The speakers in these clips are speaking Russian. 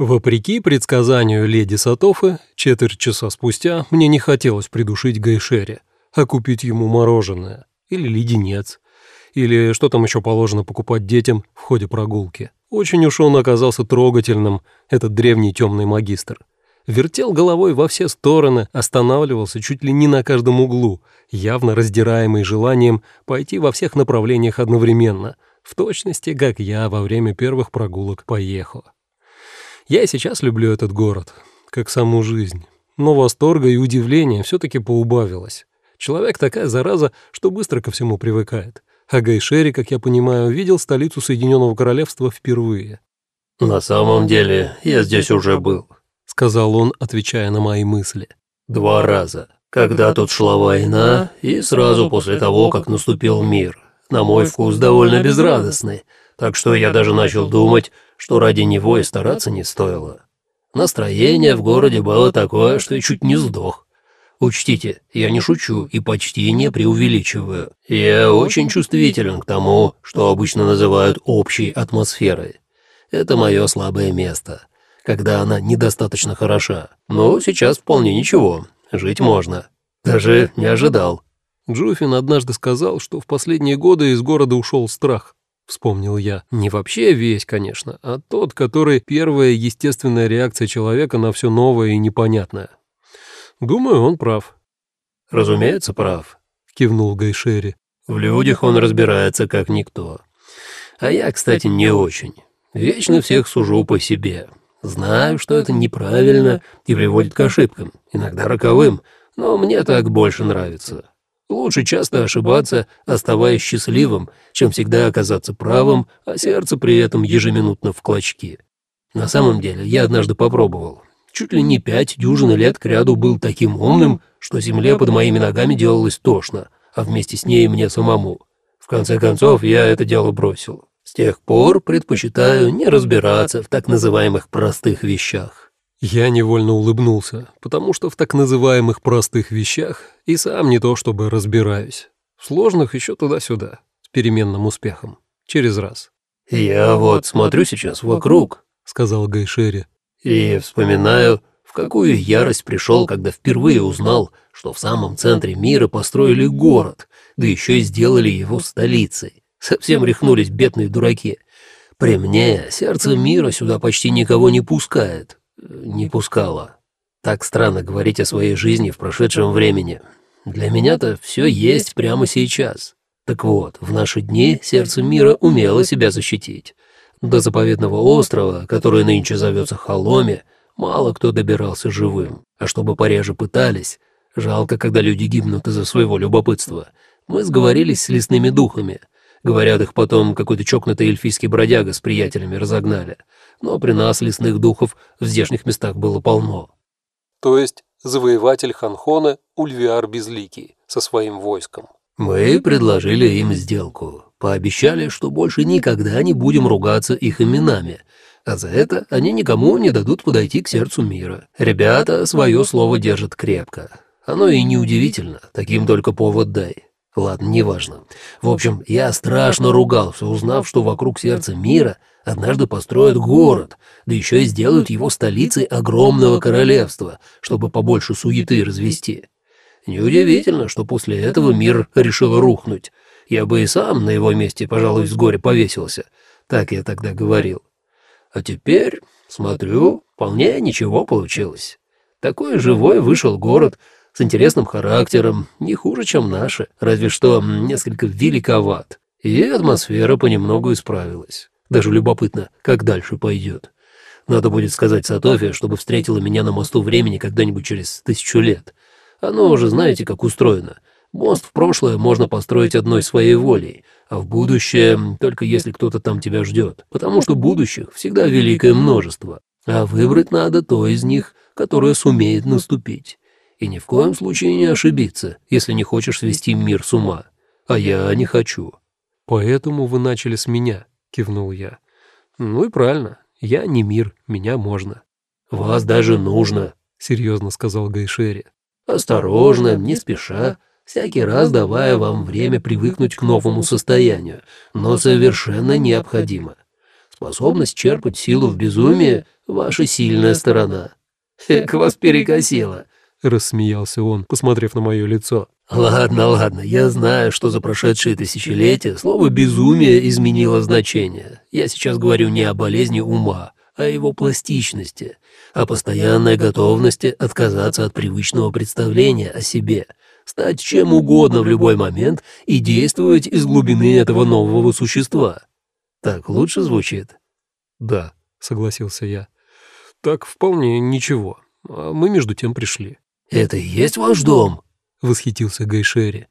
Вопреки предсказанию леди Сатофы, четверть часа спустя мне не хотелось придушить Гайшери, а купить ему мороженое или леденец, или что там еще положено покупать детям в ходе прогулки. Очень уж он оказался трогательным, этот древний темный магистр. Вертел головой во все стороны, останавливался чуть ли не на каждом углу, явно раздираемый желанием пойти во всех направлениях одновременно, в точности, как я во время первых прогулок поехал. Я и сейчас люблю этот город, как саму жизнь. Но восторга и удивления все-таки поубавилось. Человек такая зараза, что быстро ко всему привыкает. А Гайшери, как я понимаю, видел столицу Соединенного Королевства впервые. «На самом деле, я здесь уже был», — сказал он, отвечая на мои мысли. «Два раза. Когда тут шла война, и сразу после того, как наступил мир. На мой вкус довольно безрадостный, так что я даже начал думать, что ради него и стараться не стоило. Настроение в городе было такое, что я чуть не сдох. Учтите, я не шучу и почти не преувеличиваю. Я очень чувствителен к тому, что обычно называют общей атмосферой. Это мое слабое место, когда она недостаточно хороша. Но сейчас вполне ничего, жить можно. Даже не ожидал. Джуфин однажды сказал, что в последние годы из города ушел страх вспомнил я. Не вообще весь, конечно, а тот, который первая естественная реакция человека на все новое и непонятное. Думаю, он прав. Разумеется, прав, кивнул Гайшери. В людях он разбирается как никто. А я, кстати, не очень. Вечно всех сужу по себе. Знаю, что это неправильно и приводит к ошибкам, иногда роковым, но мне так больше нравится. Лучше часто ошибаться, оставаясь счастливым, чем всегда оказаться правым, а сердце при этом ежеминутно в клочки. На самом деле, я однажды попробовал. Чуть ли не пять дюжин лет кряду был таким умным, что земле под моими ногами делалось тошно, а вместе с ней мне самому. В конце концов, я это дело бросил. С тех пор предпочитаю не разбираться в так называемых простых вещах. Я невольно улыбнулся, потому что в так называемых простых вещах и сам не то чтобы разбираюсь. В сложных еще туда-сюда, с переменным успехом, через раз. «Я вот смотрю сейчас вокруг», — сказал Гайшери, «и вспоминаю, в какую ярость пришел, когда впервые узнал, что в самом центре мира построили город, да еще и сделали его столицей. Совсем рехнулись бедные дураки. При мне сердце мира сюда почти никого не пускает, не пускала. Так странно говорить о своей жизни в прошедшем времени. Для меня-то все есть прямо сейчас. Так вот, в наши дни сердце мира умело себя защитить. До заповедного острова, который нынче зовется Холоме, мало кто добирался живым. А чтобы пореже пытались, жалко, когда люди гибнут из-за своего любопытства, мы сговорились с лесными духами. Говорят, их потом какой-то чокнутый эльфийский бродяга с приятелями разогнали но при нас лесных духов в здешних местах было полно. То есть завоеватель Ханхона Ульвиар Безликий со своим войском. Мы предложили им сделку, пообещали, что больше никогда не будем ругаться их именами, а за это они никому не дадут подойти к сердцу мира. Ребята свое слово держат крепко. Оно и неудивительно, таким только повод дай. Ладно, неважно. В общем, я страшно ругался, узнав, что вокруг сердца мира однажды построят город, да еще и сделают его столицей огромного королевства, чтобы побольше суеты развести. Неудивительно, что после этого мир решил рухнуть. Я бы и сам на его месте, пожалуй, с горя повесился. Так я тогда говорил. А теперь, смотрю, вполне ничего получилось. Такой живой вышел город — с интересным характером, не хуже, чем наши, разве что несколько великоват. И атмосфера понемногу исправилась. Даже любопытно, как дальше пойдет. Надо будет сказать Сатофе, чтобы встретила меня на мосту времени когда-нибудь через тысячу лет. Оно уже знаете, как устроено. Мост в прошлое можно построить одной своей волей, а в будущее только если кто-то там тебя ждет, потому что будущих всегда великое множество, а выбрать надо то из них, которое сумеет наступить. И ни в коем случае не ошибиться, если не хочешь свести мир с ума. А я не хочу». «Поэтому вы начали с меня», — кивнул я. «Ну и правильно. Я не мир, меня можно». «Вас даже нужно», — серьезно сказал Гайшери. «Осторожно, не спеша, всякий раз давая вам время привыкнуть к новому состоянию, но совершенно необходимо. Способность черпать силу в безумии ваша сильная сторона. Эк вас перекосило. — рассмеялся он, посмотрев на мое лицо. «Ладно, ладно, я знаю, что за прошедшие тысячелетия слово «безумие» изменило значение. Я сейчас говорю не о болезни ума, а о его пластичности, о постоянной готовности отказаться от привычного представления о себе, стать чем угодно в любой момент и действовать из глубины этого нового существа. Так лучше звучит?» «Да», — согласился я. «Так вполне ничего. А мы между тем пришли». «Это и есть ваш дом?» — восхитился Гайшери.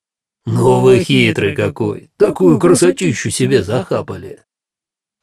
«Ну вы хитрый какой! Такую красотищу себе захапали!»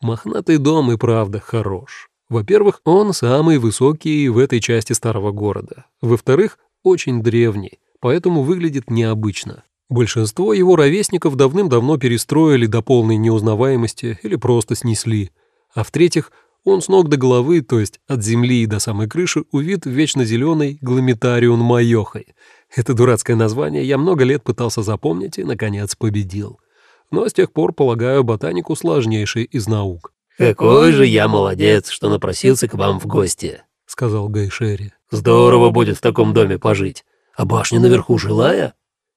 Мохнатый дом и правда хорош. Во-первых, он самый высокий в этой части старого города. Во-вторых, очень древний, поэтому выглядит необычно. Большинство его ровесников давным-давно перестроили до полной неузнаваемости или просто снесли. А в-третьих, он с ног до головы, то есть от земли до самой крыши, увид вечно зеленой гломитарион майохой. Это дурацкое название я много лет пытался запомнить и, наконец, победил. Но с тех пор полагаю ботанику сложнейшей из наук. «Какой же я молодец, что напросился к вам в гости», — сказал Гайшери. «Здорово будет в таком доме пожить. А башня наверху жилая?»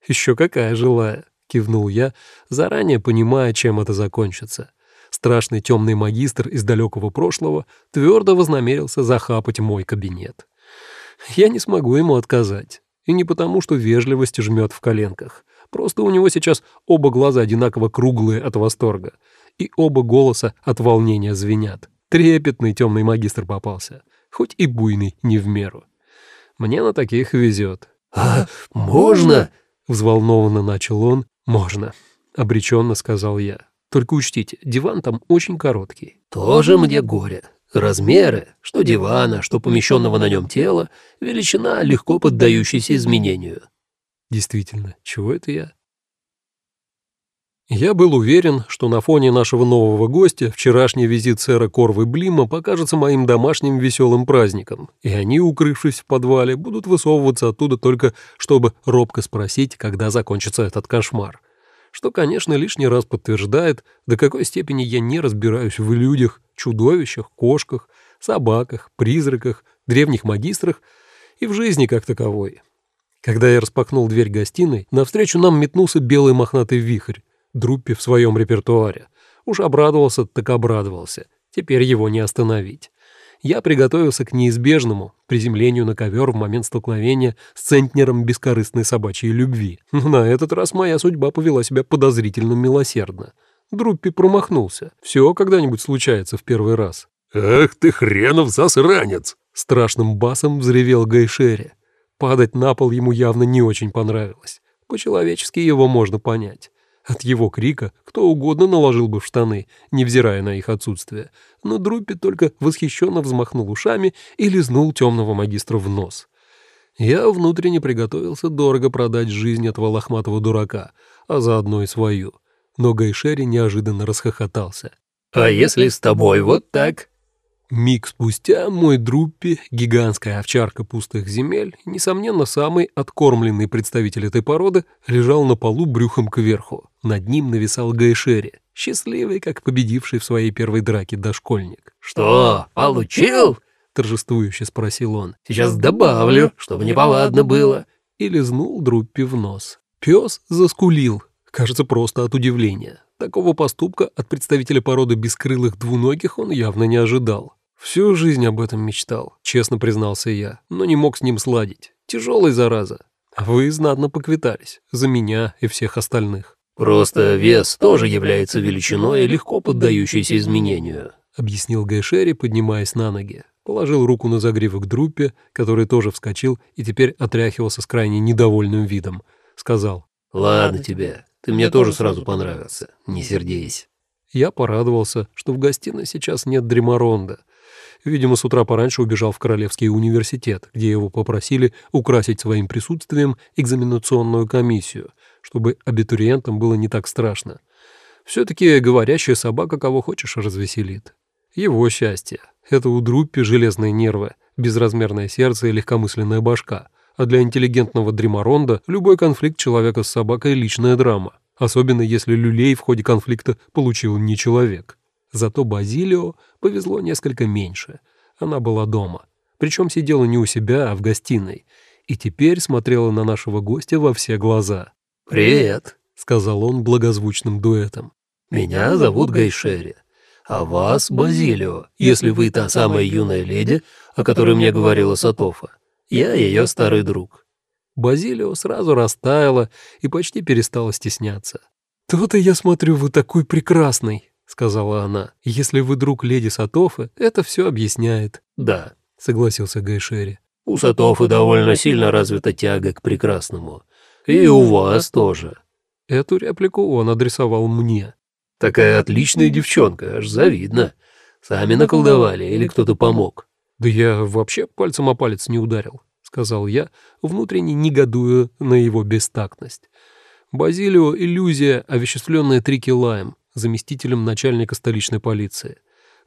«Еще какая жилая», — кивнул я, заранее понимая, чем это закончится страшный темный магистр из далекого прошлого твердо вознамерился захапать мой кабинет. Я не смогу ему отказать. И не потому, что вежливость жмет в коленках. Просто у него сейчас оба глаза одинаково круглые от восторга, и оба голоса от волнения звенят. Трепетный темный магистр попался, хоть и буйный не в меру. Мне на таких везет. «А можно?» — взволнованно начал он. «Можно», — обреченно сказал я. Только учтите, диван там очень короткий». «Тоже мне горе. Размеры, что дивана, что помещенного на нем тела, величина, легко поддающаяся изменению». «Действительно, чего это я?» Я был уверен, что на фоне нашего нового гостя вчерашний визит сэра Корвы Блима покажется моим домашним веселым праздником, и они, укрывшись в подвале, будут высовываться оттуда только, чтобы робко спросить, когда закончится этот кошмар что, конечно, лишний раз подтверждает, до какой степени я не разбираюсь в людях, чудовищах, кошках, собаках, призраках, древних магистрах и в жизни как таковой. Когда я распахнул дверь гостиной, навстречу нам метнулся белый мохнатый вихрь, Друппи в своем репертуаре. Уж обрадовался, так обрадовался. Теперь его не остановить я приготовился к неизбежному приземлению на ковер в момент столкновения с центнером бескорыстной собачьей любви. Но на этот раз моя судьба повела себя подозрительно милосердно. Друппи промахнулся. Все когда-нибудь случается в первый раз. «Ах ты хренов засранец!» Страшным басом взревел Гайшери. Падать на пол ему явно не очень понравилось. По-человечески его можно понять. От его крика кто угодно наложил бы в штаны, невзирая на их отсутствие, но Друппи только восхищенно взмахнул ушами и лизнул темного магистра в нос. Я внутренне приготовился дорого продать жизнь этого лохматого дурака, а заодно и свою. Но Гайшери неожиданно расхохотался. «А если с тобой вот так?» Миг спустя мой Друппи, гигантская овчарка пустых земель, несомненно, самый откормленный представитель этой породы, лежал на полу брюхом кверху. Над ним нависал Гайшери, счастливый, как победивший в своей первой драке дошкольник. «Что, получил?» — торжествующе спросил он. «Сейчас добавлю, чтобы неповадно было». И лизнул Друппи в нос. Пес заскулил, кажется, просто от удивления. Такого поступка от представителя породы бескрылых двуногих он явно не ожидал. Всю жизнь об этом мечтал, честно признался я, но не мог с ним сладить. Тяжелый зараза. А вы знатно поквитались. За меня и всех остальных. Просто вес тоже является величиной, легко поддающейся изменению, объяснил Гайшери, поднимаясь на ноги. Положил руку на загривок Друппе, который тоже вскочил и теперь отряхивался с крайне недовольным видом. Сказал. «Ладно тебе, ты мне тоже сразу понравился, не сердись». Я порадовался, что в гостиной сейчас нет Дримаронда, Видимо, с утра пораньше убежал в Королевский университет, где его попросили украсить своим присутствием экзаменационную комиссию, чтобы абитуриентам было не так страшно. Все-таки говорящая собака кого хочешь развеселит. Его счастье. Это у Друппи железные нервы, безразмерное сердце и легкомысленная башка. А для интеллигентного Дримаронда любой конфликт человека с собакой – личная драма. Особенно если люлей в ходе конфликта получил не человек. Зато Базилио повезло несколько меньше. Она была дома. Причем сидела не у себя, а в гостиной. И теперь смотрела на нашего гостя во все глаза. «Привет», — сказал он благозвучным дуэтом. «Меня зовут Гайшери, а вас Базилио, если вы та самая юная леди, о которой мне говорила Сатофа. Я ее старый друг». Базилио сразу растаяла и почти перестала стесняться. «То-то я смотрю, вы такой прекрасный», — сказала она. «Если вы друг леди Сатофы, это все объясняет». «Да», — согласился Гайшери. «У Сатофы довольно сильно развита тяга к прекрасному. И у вас тоже». Эту реплику он адресовал мне. «Такая отличная девчонка, аж завидно. Сами наколдовали или кто-то помог?» «Да я вообще пальцем о палец не ударил», — сказал я, внутренне негодуя на его бестактность. Базилио — иллюзия, овеществленная Трики Лаем, заместителем начальника столичной полиции.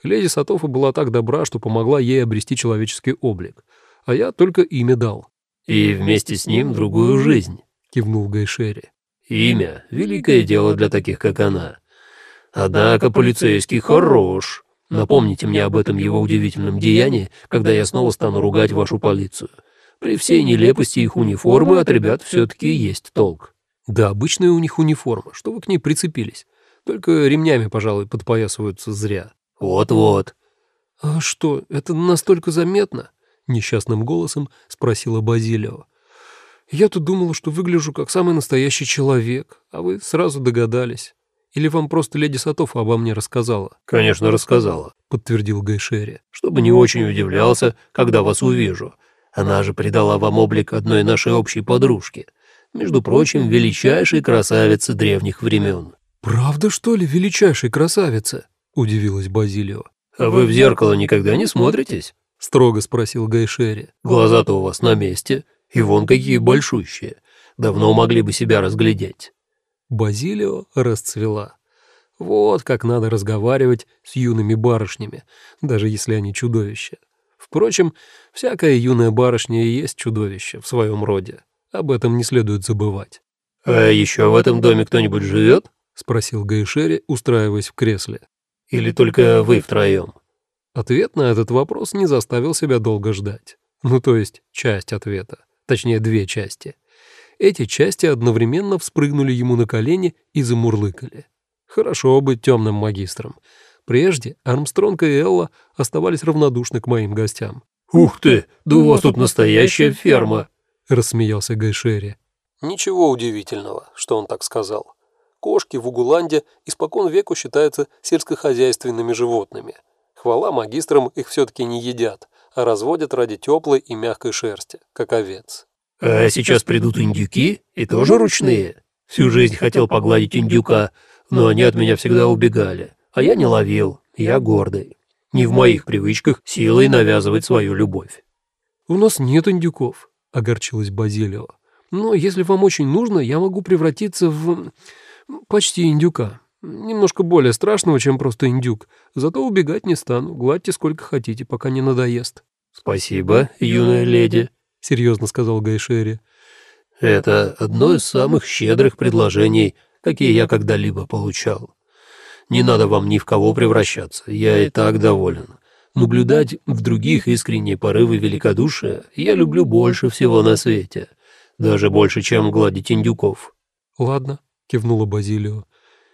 Леди Сатофа была так добра, что помогла ей обрести человеческий облик, а я только имя дал. «И вместе с ним другую жизнь», — кивнул Гайшери. «Имя — великое дело для таких, как она. Однако полицейский хорош. Напомните мне об этом его удивительном деянии, когда я снова стану ругать вашу полицию. При всей нелепости их униформы от ребят все-таки есть толк». «Да, обычная у них униформа. Что вы к ней прицепились? Только ремнями, пожалуй, подпоясываются зря». «Вот-вот». «А что, это настолько заметно?» — несчастным голосом спросила Базилио. «Я-то думала, что выгляжу как самый настоящий человек, а вы сразу догадались. Или вам просто леди Сатов обо мне рассказала?» «Конечно, рассказала», — подтвердил Гайшери. «Чтобы не очень удивлялся, когда вас увижу. Она же придала вам облик одной нашей общей подружки. Между прочим, величайшей красавицы древних времен». «Правда, что ли, величайшей красавица?» — удивилась Базилио. «А вы в зеркало никогда не смотритесь?» — строго спросил Гайшери. «Глаза-то у вас на месте, и вон какие большущие. Давно могли бы себя разглядеть». Базилио расцвела. Вот как надо разговаривать с юными барышнями, даже если они чудовища. Впрочем, всякая юная барышня и есть чудовище в своем роде. Об этом не следует забывать. «А еще в этом доме кто-нибудь живет?» — спросил Гайшери, устраиваясь в кресле. «Или только вы втроем?» Ответ на этот вопрос не заставил себя долго ждать. Ну, то есть часть ответа, точнее, две части. Эти части одновременно вспрыгнули ему на колени и замурлыкали. Хорошо быть темным магистром. Прежде Армстронг и Элла оставались равнодушны к моим гостям. «Ух ты, да у вас тут настоящая ферма!» — рассмеялся Гайшери. Ничего удивительного, что он так сказал. Кошки в Угуланде испокон веку считаются сельскохозяйственными животными. Хвала магистрам их все-таки не едят, а разводят ради теплой и мягкой шерсти, как овец. «А сейчас придут индюки, и тоже ручные. Всю жизнь хотел погладить индюка, но они от меня всегда убегали, а я не ловил, я гордый. Не в моих привычках силой навязывать свою любовь». «У нас нет индюков», — огорчилась Базилио. «Но если вам очень нужно, я могу превратиться в... почти индюка. Немножко более страшного, чем просто индюк. Зато убегать не стану. Гладьте сколько хотите, пока не надоест». «Спасибо, юная леди», — серьезно сказал Гайшери. «Это одно из самых щедрых предложений, какие я когда-либо получал. Не надо вам ни в кого превращаться, я и так доволен. Наблюдать в других искренние порывы великодушия я люблю больше всего на свете, даже больше, чем гладить индюков». «Ладно», — кивнула Базилио.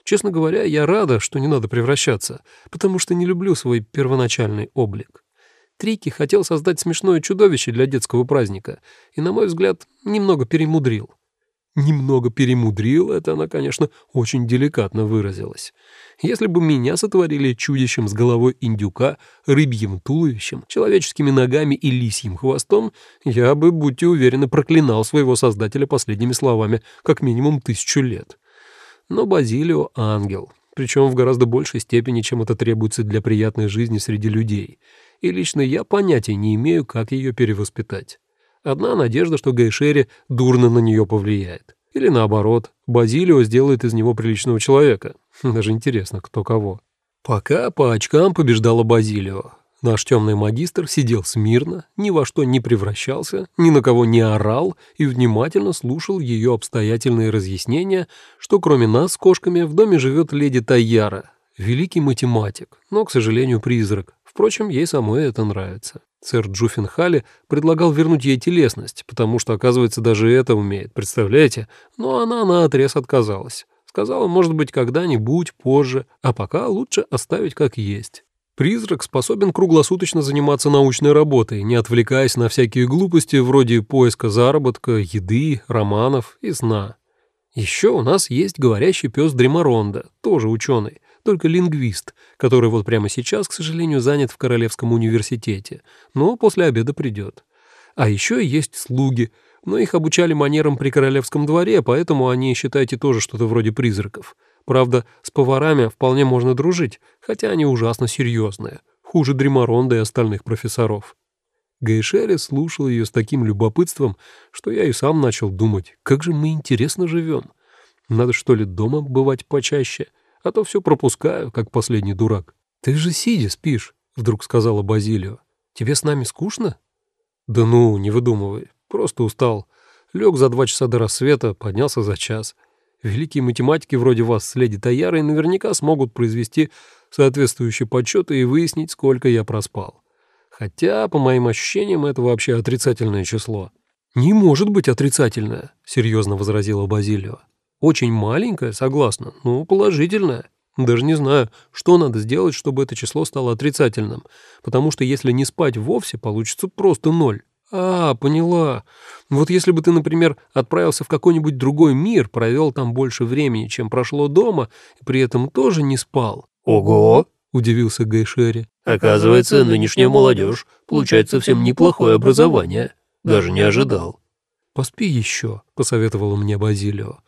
«Честно говоря, я рада, что не надо превращаться, потому что не люблю свой первоначальный облик. Трики хотел создать смешное чудовище для детского праздника и, на мой взгляд, немного перемудрил. Немного перемудрил, это она, конечно, очень деликатно выразилась. Если бы меня сотворили чудищем с головой индюка, рыбьим туловищем, человеческими ногами и лисьим хвостом, я бы, будьте уверены, проклинал своего создателя последними словами как минимум тысячу лет. Но Базилио — ангел, причем в гораздо большей степени, чем это требуется для приятной жизни среди людей. И лично я понятия не имею, как ее перевоспитать. Одна надежда, что Гайшери дурно на нее повлияет. Или наоборот, Базилио сделает из него приличного человека. Даже интересно, кто кого. Пока по очкам побеждала Базилио. Наш темный магистр сидел смирно, ни во что не превращался, ни на кого не орал и внимательно слушал ее обстоятельные разъяснения, что кроме нас с кошками в доме живет леди Тайяра, великий математик, но, к сожалению, призрак, Впрочем, ей самой это нравится. Сэр Джуффин Халли предлагал вернуть ей телесность, потому что, оказывается, даже это умеет, представляете? Но она наотрез отказалась. Сказала, может быть, когда-нибудь, позже, а пока лучше оставить как есть. Призрак способен круглосуточно заниматься научной работой, не отвлекаясь на всякие глупости вроде поиска заработка, еды, романов и сна. Еще у нас есть говорящий пес Дримаронда, тоже ученый, только лингвист, который вот прямо сейчас, к сожалению, занят в Королевском университете, но после обеда придет. А еще есть слуги, но их обучали манерам при королевском дворе, поэтому они, считайте, тоже что-то вроде призраков. Правда, с поварами вполне можно дружить, хотя они ужасно серьезные, хуже Дримаронда и остальных профессоров. Гайшери слушал ее с таким любопытством, что я и сам начал думать, как же мы интересно живем. Надо что ли дома бывать почаще, а то все пропускаю, как последний дурак. «Ты же сидя спишь», — вдруг сказала Базилио. «Тебе с нами скучно?» «Да ну, не выдумывай, просто устал. Лег за два часа до рассвета, поднялся за час». Великие математики вроде вас с леди Таярой наверняка смогут произвести соответствующие подсчеты и выяснить, сколько я проспал. Хотя, по моим ощущениям, это вообще отрицательное число. «Не может быть отрицательное», — серьезно возразила Базилио. «Очень маленькое, согласна, но положительное. Даже не знаю, что надо сделать, чтобы это число стало отрицательным, потому что если не спать вовсе, получится просто ноль. «А, поняла. Вот если бы ты, например, отправился в какой-нибудь другой мир, провел там больше времени, чем прошло дома, и при этом тоже не спал». «Ого!» — удивился Гайшери. «Оказывается, нынешняя молодежь получает совсем неплохое образование. Даже не ожидал». «Поспи еще», — посоветовала мне Базилио.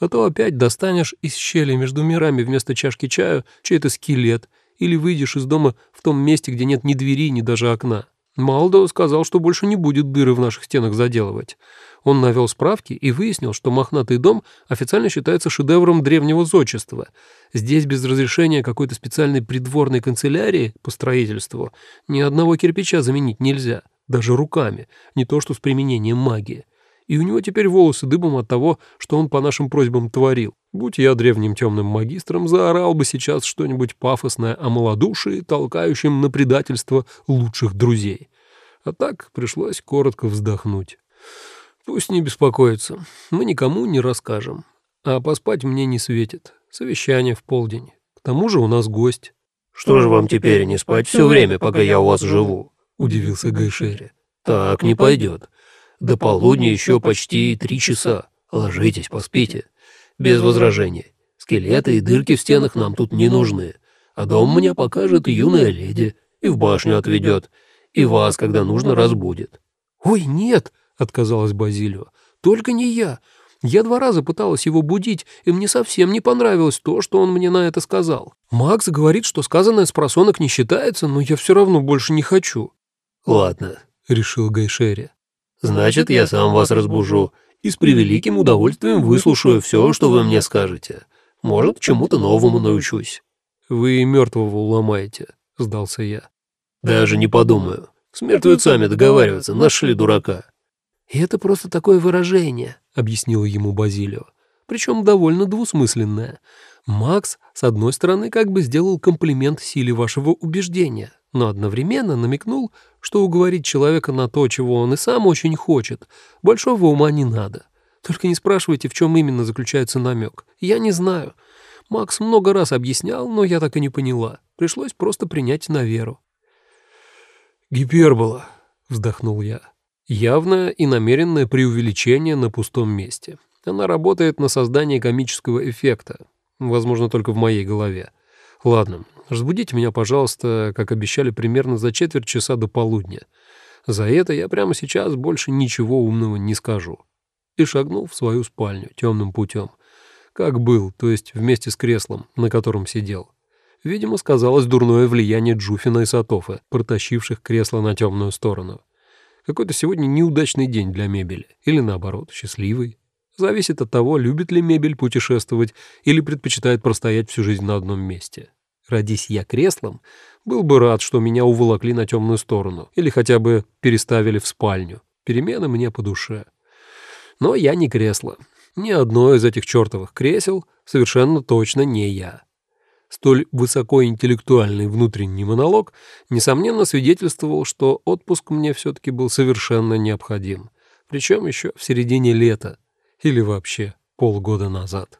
«А то опять достанешь из щели между мирами вместо чашки чая чей-то скелет или выйдешь из дома в том месте, где нет ни двери, ни даже окна». Малдо сказал, что больше не будет дыры в наших стенах заделывать. Он навел справки и выяснил, что мохнатый дом официально считается шедевром древнего зодчества. Здесь без разрешения какой-то специальной придворной канцелярии по строительству ни одного кирпича заменить нельзя, даже руками, не то что с применением магии и у него теперь волосы дыбом от того, что он по нашим просьбам творил. Будь я древним темным магистром, заорал бы сейчас что-нибудь пафосное о малодушии, толкающем на предательство лучших друзей. А так пришлось коротко вздохнуть. Пусть не беспокоится, мы никому не расскажем. А поспать мне не светит. Совещание в полдень. К тому же у нас гость. «Что же вам теперь не спать все время, пока я у вас живу?» — удивился Гайшери. «Так не пойдет. До полудня еще почти три часа. Ложитесь, поспите. Без возражений. Скелеты и дырки в стенах нам тут не нужны. А дом мне покажет юная леди, и в башню отведет, и вас, когда нужно, разбудит». «Ой, нет!» — отказалась Базилио. «Только не я. Я два раза пыталась его будить, и мне совсем не понравилось то, что он мне на это сказал. Макс говорит, что сказанное с просонок не считается, но я все равно больше не хочу». «Ладно», — решил Гайшери. Значит, я сам вас разбужу и с превеликим удовольствием выслушаю все, что вы мне скажете. Может, чему-то новому научусь». «Вы мертвого уломаете», — сдался я. «Даже не подумаю. С мертвецами договариваться, нашли дурака». «И это просто такое выражение», — объяснила ему Базилио. «Причем довольно двусмысленное. Макс, с одной стороны, как бы сделал комплимент силе вашего убеждения, но одновременно намекнул, что уговорить человека на то, чего он и сам очень хочет, большого ума не надо. Только не спрашивайте, в чем именно заключается намек. Я не знаю. Макс много раз объяснял, но я так и не поняла. Пришлось просто принять на веру. «Гипербола», — вздохнул я. Явное и намеренное преувеличение на пустом месте. Она работает на создание комического эффекта. Возможно, только в моей голове. Ладно, Разбудите меня, пожалуйста, как обещали, примерно за четверть часа до полудня. За это я прямо сейчас больше ничего умного не скажу». И шагнул в свою спальню темным путем. Как был, то есть вместе с креслом, на котором сидел. Видимо, сказалось дурное влияние Джуфина и Сатофа, протащивших кресло на темную сторону. Какой-то сегодня неудачный день для мебели. Или наоборот, счастливый. Зависит от того, любит ли мебель путешествовать или предпочитает простоять всю жизнь на одном месте. Родись я креслом, был бы рад, что меня уволокли на темную сторону или хотя бы переставили в спальню. Перемены мне по душе. Но я не кресло. Ни одно из этих чертовых кресел совершенно точно не я. Столь высокоинтеллектуальный внутренний монолог, несомненно, свидетельствовал, что отпуск мне все-таки был совершенно необходим, причем еще в середине лета или вообще полгода назад.